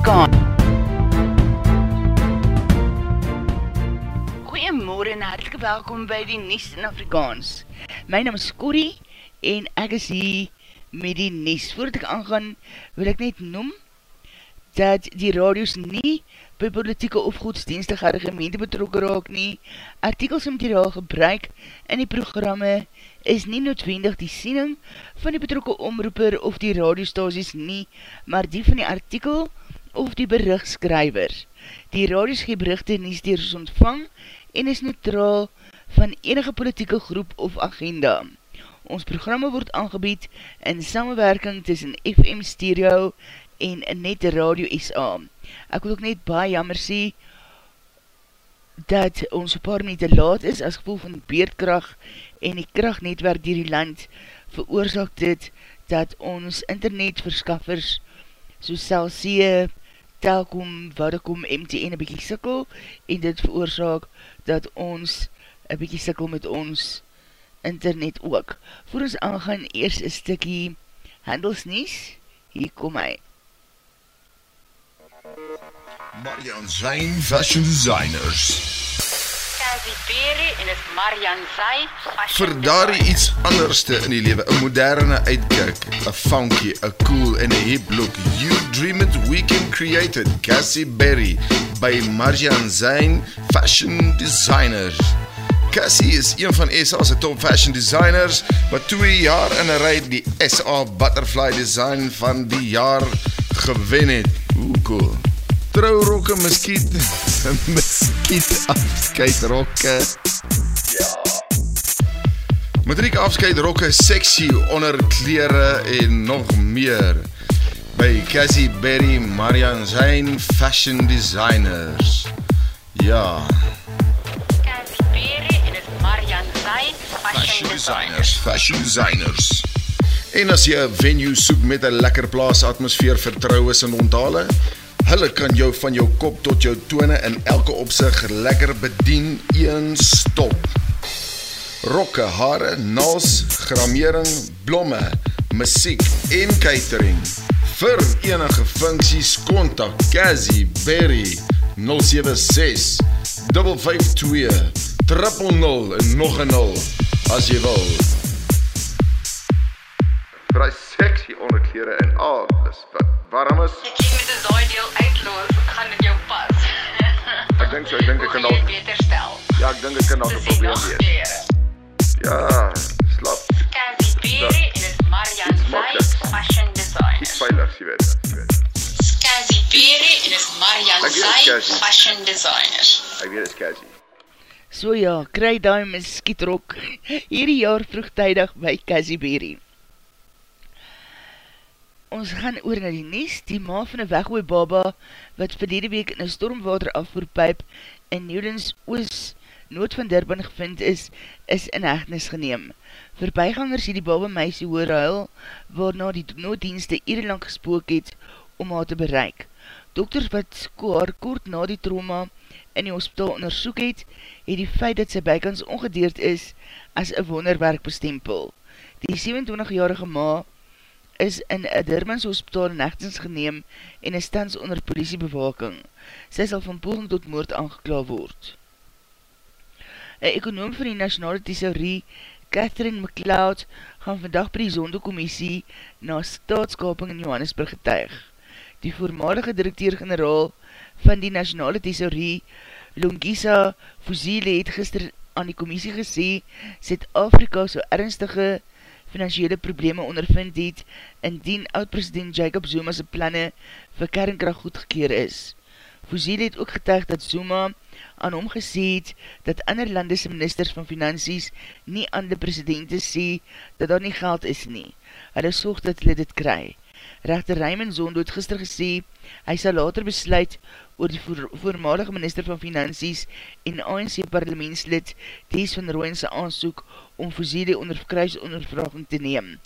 Nies in Afrikaan. Goeiemorgen en hartelike welkom by die Nies in Afrikaans. My naam is Corrie en ek is hier met die Nies. Voordat ek aangaan wil ek net noem dat die radios nie by politieke of godsdienstige argumente betrokken raak nie. Artikels en materiaal gebruik in die programme is nie noodwendig die siening van die betrokke omroeper of die radiostasies nie, maar die van die artikel die berichtskryver. Die radios gee berichte nie steers ontvang en is neutraal van enige politieke groep of agenda. Ons programme word aangebied in samenwerking tussen FM Stereo en Net Radio SA. Ek wil ook net baie jammer sê dat ons een paar minuut laat is as gevoel van beerdkracht en die krachtnetwerk dier die land veroorzaak dit dat ons internetverskaffers soos Celsie, Telkom, Vodacom, MTN een bykie sikkel en dit veroorzaak dat ons een bykie sikkel met ons internet ook. Voor ons aangaan, eers een stikkie handelsnies, hier kom hy. Marian Zijn Fashion Designers. Cassie Berry en is Marian Zay. Vir daardie iets anderste in die lewe, 'n moderne uitkyk, 'n funky, 'n cool en 'n hip look. You dream it, we can create it. Cassie Berry by Marian Zijn Fashion Designers. Cassie is een van SA se top fashion designers wat 2 jaar in 'n ry die SA Butterfly Design van die jaar gewen het. Ooh, cool trouwrokke, miskiet, miskiet afskeidrokke. Ja. Matriek afskeidrokke, sexy onderklere en nog meer. By Cassie Berry, Marian Zijn, Fashion Designers. Ja. Cassie Berry en is Marian Zijn, Fashion, Fashion Designers. Designers. Fashion Designers. En as jy 'n venue soek met 'n lekker plaas atmosfeer, vertroues en onthale, Hulle kan jou van jou kop tot jou tone in elke opsig lekker bedien een stop. Rokke, hare, nails, gramering, blomme, musiek en catering. Vir enige funksies kontak Cassie Berry 076 552 000 en nog 'n 0 as jy wil. Vir hy sexy onderklere en alles wat warm is. Ek sien met 'n daai deel uitlos, gaan dit jou pas. Ek dink so, ek dink ek kan jy dalk beter stel. ja, ek dink ek kan dalk 'n Dis probleem wees. klere. Ja, slap. Cassie Berry en is Marian maklik. Fashion Iets Designers. veilig, jy weet. Jy weet. Cassie Berry en is Marian Cassie. Fashion Designers. Ek weet dit is catchy. So ja, kry die miskietrok hierdie jaar vroegtijdig by Cassie Berry. Ons gaan oor na die nies, die ma van een weggooi baba, wat verlede week in een stormwater afvoerpijp in Newlands Oos nood van Durban gevind is, is in hechtenis geneem. Verbygangers het die baba meisie hoor huil, waarna die nooddienste lang gespook het om haar te bereik. Dokters wat haar kort na die trauma in die hospitaal onderzoek het, het die feit dat sy bykans ongedeerd is as een wonderwerk bestempel. Die 27-jarige ma is in een Durmans hospitaal in echtens geneem en is tans onder politiebewaking. Sy sal van poging tot moord aangekla word. Een ekonoom van die nationale thesaurie, Catherine McLeod, gaan vandag by die zondekommissie na staatskaping in Johannesburg getuig. Die voormalige directeur-generaal van die nationale thesaurie, Longisa Fuzile, het gister aan die commissie gesê, Zuid-Afrika so ernstige financiële probleme ondervind het, indien oud-president Jacob Zuma's planne vir kernkracht goedgekeer is. Fuzile het ook getuig dat Zuma aan hom gesê het, dat ander landese ministers van finansies nie aan die presidente sê, dat daar nie geld is nie. Hulle soog dat hulle dit kry. Rechter Raymond Zondo het gister gesê, hy sal later besluit oor die voor, voormalige minister van Finansies en ANC parlementslid Ties van Rooyense aansoek om Fuzile onder kruisondervraging te neem,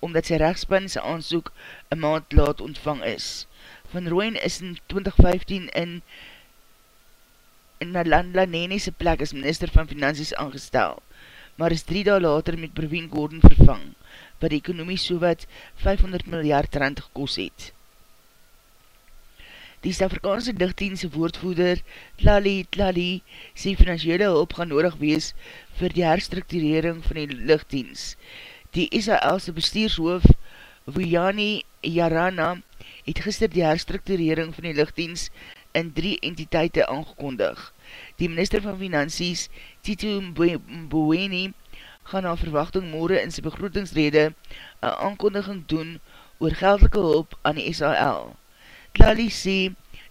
omdat sy rechtspan sy aansoek een maand laat ontvang is. Van Rooyen is in 2015 in Nalandla Nene sy plek as minister van Finansies aangestel, maar is drie daal later met Praveen Gordon vervang, wat die ekonomie so wat 500 miljard rand gekos het. Die Stafrikaanse lichtdiense woordvoeder Tlali Tlali sê financiële hulp gaan nodig wees vir die herstructurering van die lichtdiens. Die SALse bestuurshoof Vujani Yarana het gister die herstructurering van die lichtdiens in drie entiteite aangekondig. Die minister van Finansies, Tito Mboweni, gaan na verwachting morgen in sy begroetingsrede een aankondiging doen oor geldelike hulp aan die SAL. Klali sê,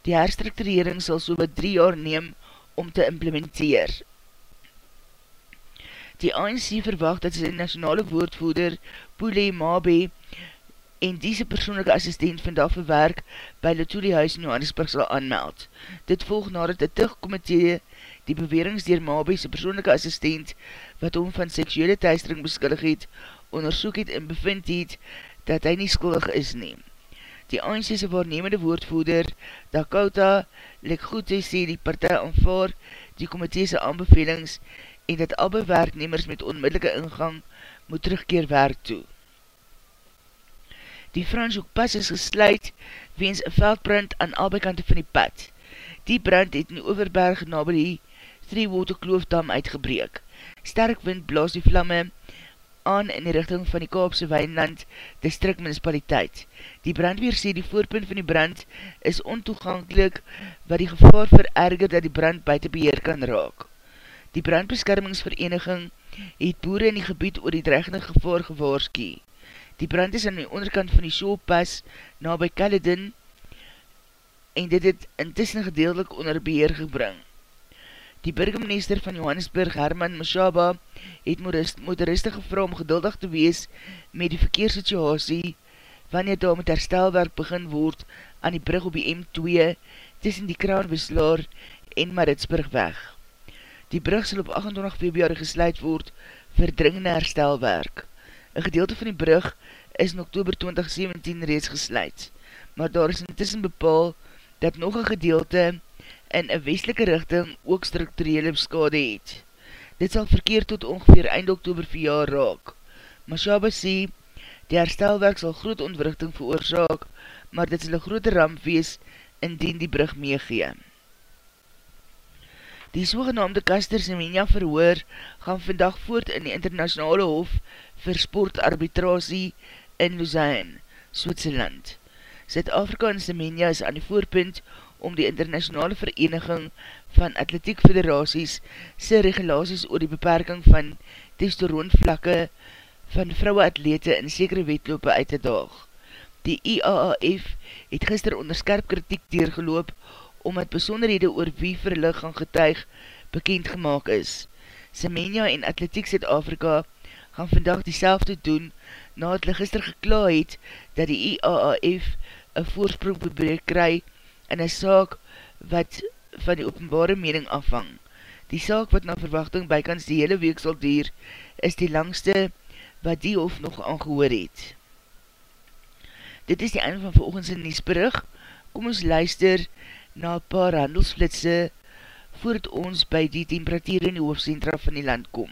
die herstructurering sal so wat drie jaar neem om te implementeer. Die ANC verwacht dat sy nationale woordvoerder Poele Mabe en diese persoonlijke assistent vandag verwerk by Latoelie Huis in Johannesburg sal aanmeld. Dit volg nadat die tigkomitee die bewerings dier Mabe sy persoonlijke assistent wat om van seksuele thuisdring beskillig het, onderzoek het en bevind het dat hy nie skuldig is neem. Die ANC'se waarnemende woordvoerder, Dakota Lekgoete, sê die partij aanvaar die komitese aanbevelings en dat al bewerknemers met onmiddellike ingang moet terugkeer werk toe. Die Franshoek pas is gesluit weens een veldbrand aan albei kante van die pad. Die brand het in die overberg na by die Three Water Kloofdam uitgebreek. Sterk wind blaas die vlamme aan in die richting van die Kaapse Wijnland District Municipaliteit. Die brandweer sê die voorpunt van die brand is ontoegankelijk wat die gevaar vererger dat die brand buiten beheer kan raak. Die brandbeskermingsvereniging het boere in die gebied oor die dreigende gevaar gewaarski. Die brand is aan die onderkant van die showpas na by Caledon en dit het intussen gedeeltelik onder beheer gebring. Die burgemeester van Johannesburg, Herman Mashaba, het motoriste gevra om geduldig te wees met die verkeerssituasie wanneer daar met herstelwerk begin word aan die brug op die M2 tussen die Kraanwislaar en Maritsburg weg. Die brug sal op 28 februari gesluit word vir dringende herstelwerk. Een gedeelte van die brug is in oktober 2017 reeds gesluit, maar daar is intussen bepaal dat nog een gedeelte in een westelike richting ook structurele skade het. Dit sal verkeer tot ongeveer eind oktober vir jaar raak. Mashaba sê, die herstelwerk sal groot ontwrichting veroorzaak, maar dit sal een grote ramp wees indien die brug meegee. Die sogenaamde Kaster Semenya verhoor gaan vandag voort in die internationale hof vir sportarbitrasie in Luzijn, Switserland. Zuid-Afrika en Semenya is aan die voorpunt om die internationale vereniging van atletiek federaties sy regulaties oor die beperking van testosteronvlakke van vrouwe atlete in sekere wetlope uit te daag. Die IAAF het gister onder skerp kritiek deurgeloop omdat besonderhede oor wie vir hulle gaan getuig bekend gemaakt is. Semenya en Atletiek Zuid-Afrika gaan vandag die selfde doen nadat hulle gister gekla het dat die IAAF een voorsprong bebrek kry in een saak wat van die openbare mening afhang. Die saak wat na verwachting bykans die hele week sal dier, is die langste wat die hof nog aangehoor het. Dit is die einde van volgens in Niesbrug. Kom ons luister na paar handelsflitse voordat ons by die temperatuur in die hoofdcentra van die land kom.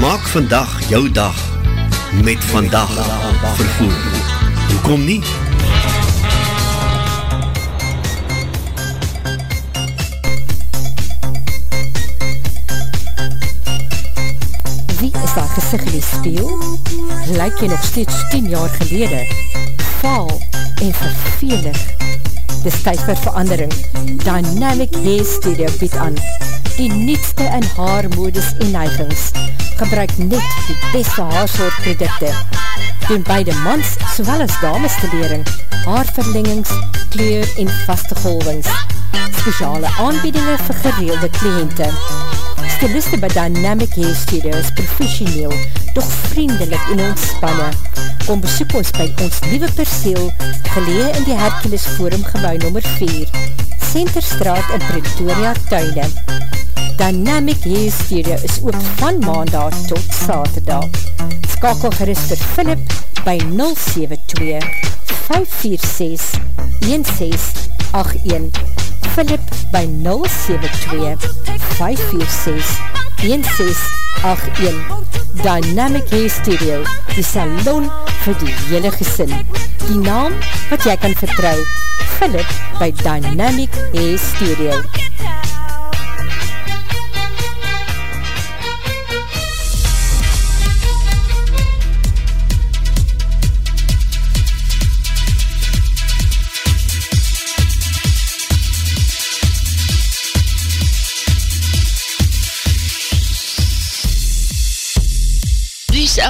Maak vandag jou dag met vandag vervoer. Hoekom nie? Wie is daar gezicht in die speel? Lyk jy nog steeds 10 jaar gelede? Vaal en vervelig. Dis tyd vir verandering. Dynamic Hair Studio bied aan. Die nietste in haar modus en neigings. Gebruik net die beste haarsoortprodukte. Doen beide mans sowel as dames te lering. Haarverlengings, kleur en vaste golvings. Speciale aanbiedinge vir gereelde kliënte. Stiliste by Dynamic Hair Studio is professioneel, doch vriendelik en ontspannen. Kom besoek ons by ons nieuwe perseel, gelee in die Hercules Forum gebouw nummer 4, Centerstraat in Pretoria, Tuine. Dynamic Hair Studio is ook van maandag tot saterdag. Skakel gerust vir Philip by 072 546 1681 Philip by 072 546 1681 Dynamic Hair Studio Die salon vir die hele gesin. Die naam wat jy kan vertrou Philip by Dynamic Hair Studio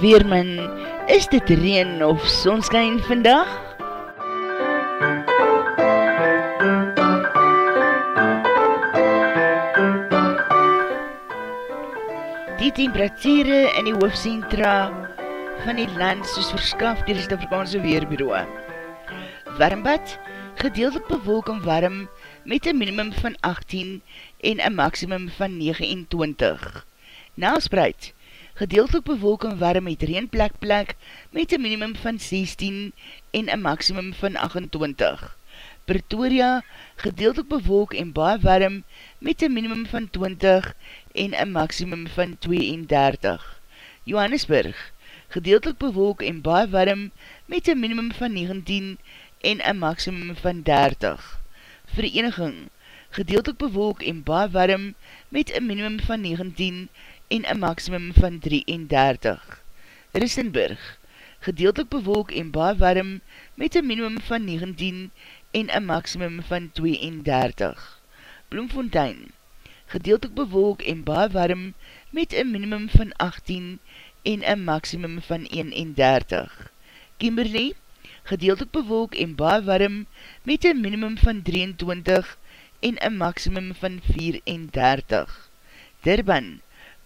Weerman, is dit reen of sonskijn vandag? Die temperatuurde in die hoofdcentra van die land soos verskaf dier die Stafrikaanse Weerbureau. Warmbad, gedeeltelik bewolk en warm met een minimum van 18 en een maximum van 29. Naalspreid, gedeeltelik bewolk en warm met reenplek plek met een minimum van 16 en een maximum van 28. Pretoria, gedeeltelik bewolk en baie warm met een minimum van 20 en een maximum van 32. Johannesburg, gedeeltelik bewolk en baie warm met een minimum van 19 en een maximum van 30. Vereniging, gedeeltelik bewolk en baie warm met een minimum van 19 en een maximum van 33. Rissenburg, gedeeltelik bewolk en baie warm met een minimum van 19 en een maximum van 32. Bloemfontein, gedeeltelik bewolk en baie warm met een minimum van 18 en een maximum van 31. Kimberley, gedeeltelik bewolk en baie warm met een minimum van 23 en een maximum van 34. Durban,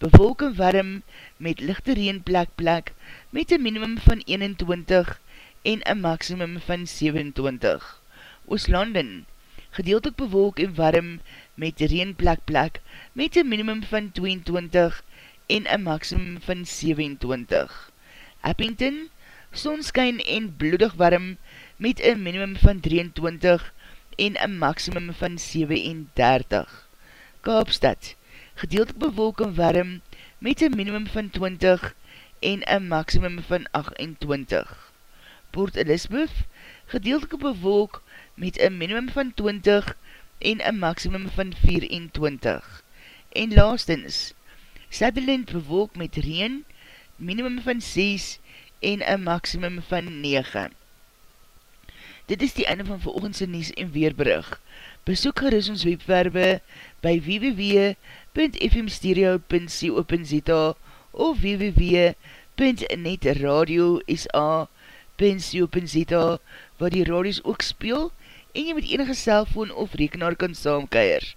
bewolk en warm met lichte reenplek plek met een minimum van 21 en een maximum van 27. Ooslanden, gedeeltelik bewolk en warm met reen plek plek, met een minimum van 22 en een maximum van 27. Eppington, sonskyn en bloedig warm, met een minimum van 23 en een maximum van 37. Kaapstad, gedeeltelik bewolk en warm, met een minimum van 20 en een maximum van 28. Port Elizabeth, gedeeltelike bewolk met een minimum van 20 en een maximum van 24. En laastens, Sutherland bewolk met reen, minimum van 6 en een maximum van 9. Dit is die einde van veroogendse Nies en Weerbrug. Besoek gerust ons webwerwe by www.fmstereo.co.za of www.netradio.sa.co.za waar die radios ook speel en jy met enige cellfoon of rekenaar kan saamkeier.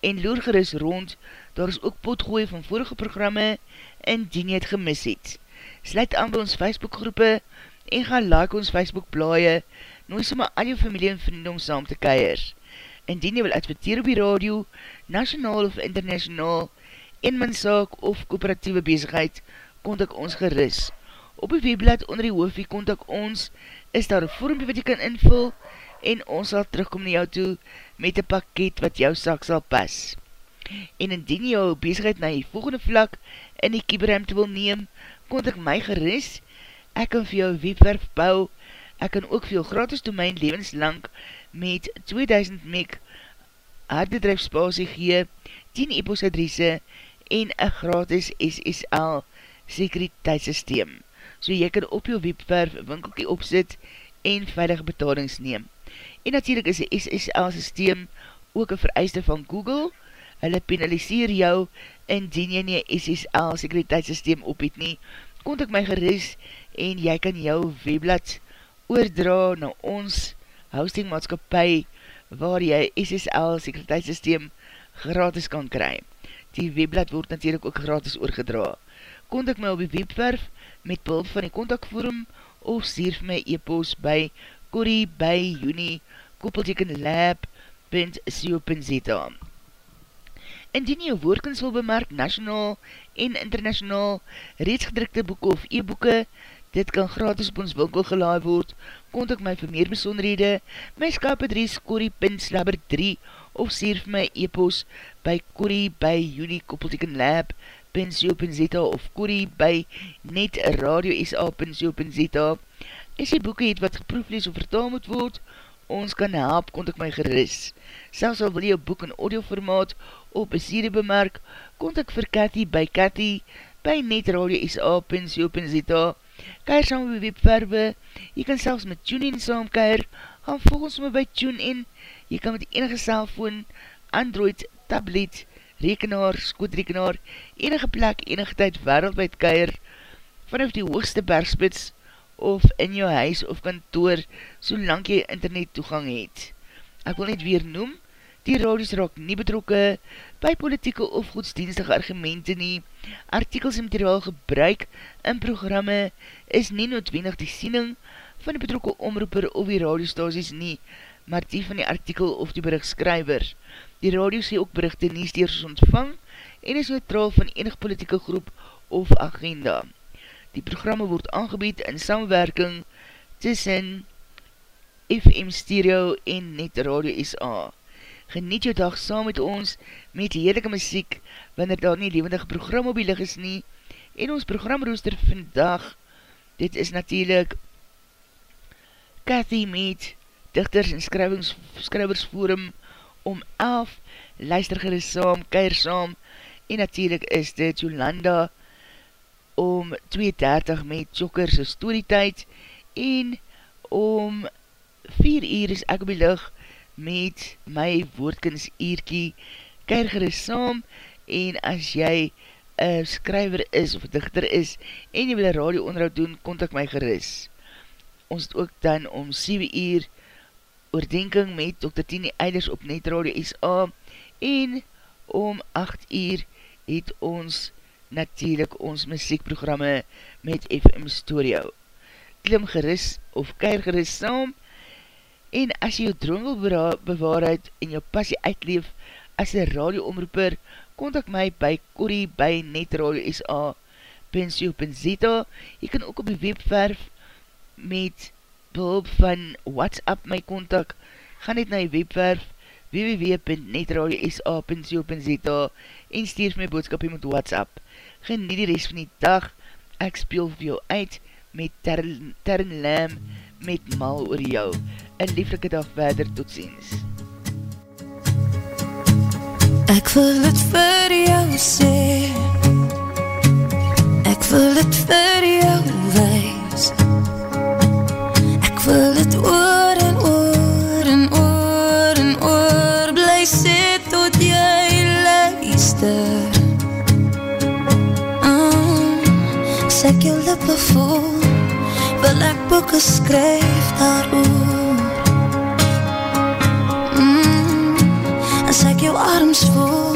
En loer gerust rond, daar is ook potgooi van vorige programme en die nie het gemis het. Sluit aan by ons Facebookgroepe en ga like ons Facebook blaie, nooi soma al jou familie en vrienden om saam te keier. Indien jy wil adverteer op die radio, nationaal of internationaal, eenmanszaak of kooperatieve bezigheid, kontak ons geris. Op die webblad onder die hoofie kontak ons, is daar een vormpje wat jy kan invul, en ons sal terugkom na jou toe met een pakket wat jou sak sal pas. En indien jou bezigheid na die volgende vlak in die kieberruimte wil neem, kontak my geris, ek kan vir jou webwerf bou, ek kan ook vir jou gratis domein levenslang met 2000 meg hardbedrijfspasie gee, 10 e-post adresse en een gratis SSL sekuriteitssysteem, so jy kan op jou webwerf winkelkie opzit en veilige betalings neem. En natuurlijk is die SSL systeem ook een vereiste van Google, hulle penaliseer jou indien jy nie SSL sekuriteitssysteem op het nie, kontak my geris en jy kan jou webblad oordra na ons hostingmaatskapie waar jy SSL sekuriteitssysteem gratis kan kry. Die webblad word natuurlijk ook gratis oorgedra. Kontak my op die webwerf met behulp van die kontakvorm of stuur my e-post by korrie by juni koppeltekenlab.co.za Indien jy woordkens wil bemerk nationaal en internationaal reeds gedrukte boeken of e-boeken, dit kan gratis op ons winkel gelaai word, kontak my vir meer besonderhede, my skapadries korrie.slabber 3 of stuur vir my e-post by korrie by unikoppeltekenlab.co.za of korrie by netradio.sa.co.za As jy boeken het wat geproeflees of vertaal moet word, ons kan help, kontak my geris. Selfs al wil jy boek in audioformaat of beseerde bemerk, kontak vir Cathy by Cathy by netradio.sa.co.za Keir saam met webverwe, jy kan selfs met TuneIn saam keir, gaan volgens my by TuneIn, jy kan met enige cellfoon, Android, tablet, rekenaar, skootrekenaar, enige plek, enige tyd wereldwijd keir, vanaf die hoogste bergspits, of in jou huis of kantoor, solang jy internet toegang het. Ek wil net weer noem, die radios raak nie betrokke by politieke of godsdienstige argumente nie. Artikels en materiaal gebruik in programme is nie noodwendig die siening van die betrokke omroeper of die radiostasies nie, maar die van die artikel of die berichtskryver. Die radio sê ook berichte nie steers ontvang en is neutraal van enig politieke groep of agenda. Die programme word aangebied in samwerking tussen FM Stereo en Net Radio SA. Geniet jou dag saam met ons met heerlijke muziek wanneer daar nie levendige program op die is nie. En ons programrooster vandag, dit is natuurlijk Cathy Mead, Dichters en Skrywersforum om 11, luister gerust saam, keir saam, en natuurlijk is dit Jolanda om 2.30 met Jokkers storytijd, en om 4 uur is ek op die licht met my woordkens eerkie, keir gerust saam, en as jy een skryver is, of dichter is, en jy wil een radio onderhoud doen, kontak my gerust ons het ook dan om 7 uur oordenking met Dr. Tini Eilers op Net Radio SA en om 8 uur het ons natuurlijk ons muziekprogramme met FM Studio. Klim geris of keir geris saam En as jy jou droom wil bewaarheid en jou passie uitleef as een radioomroeper, kontak my by Corrie by Netradio SA pensio.zeta. Jy kan ook op die webverf met behulp van WhatsApp my kontak. Ga net na die webverf www.netradiosa.co.za en stuur my boodskapie met WhatsApp. Genie die rest van die dag. Ek speel vir jou uit met Tern Lam met Mal oor jou. Een lieflike dag verder, tot ziens. Ek wil het vir jou sê Ek wil het vir jou wees Ek wil het oor en oor en oor en oor Bly sê tot jy luister. As ek jou lippe voel Wil ek boeken skryf daar oor arms voel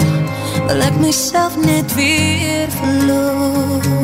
Wil ek myself net weer verloor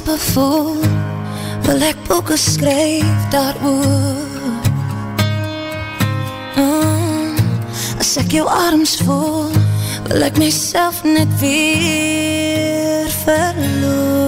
Lippe voel Wil ek boeken skryf daaroor As ek jou arms voel Wil ek myself net weer verloor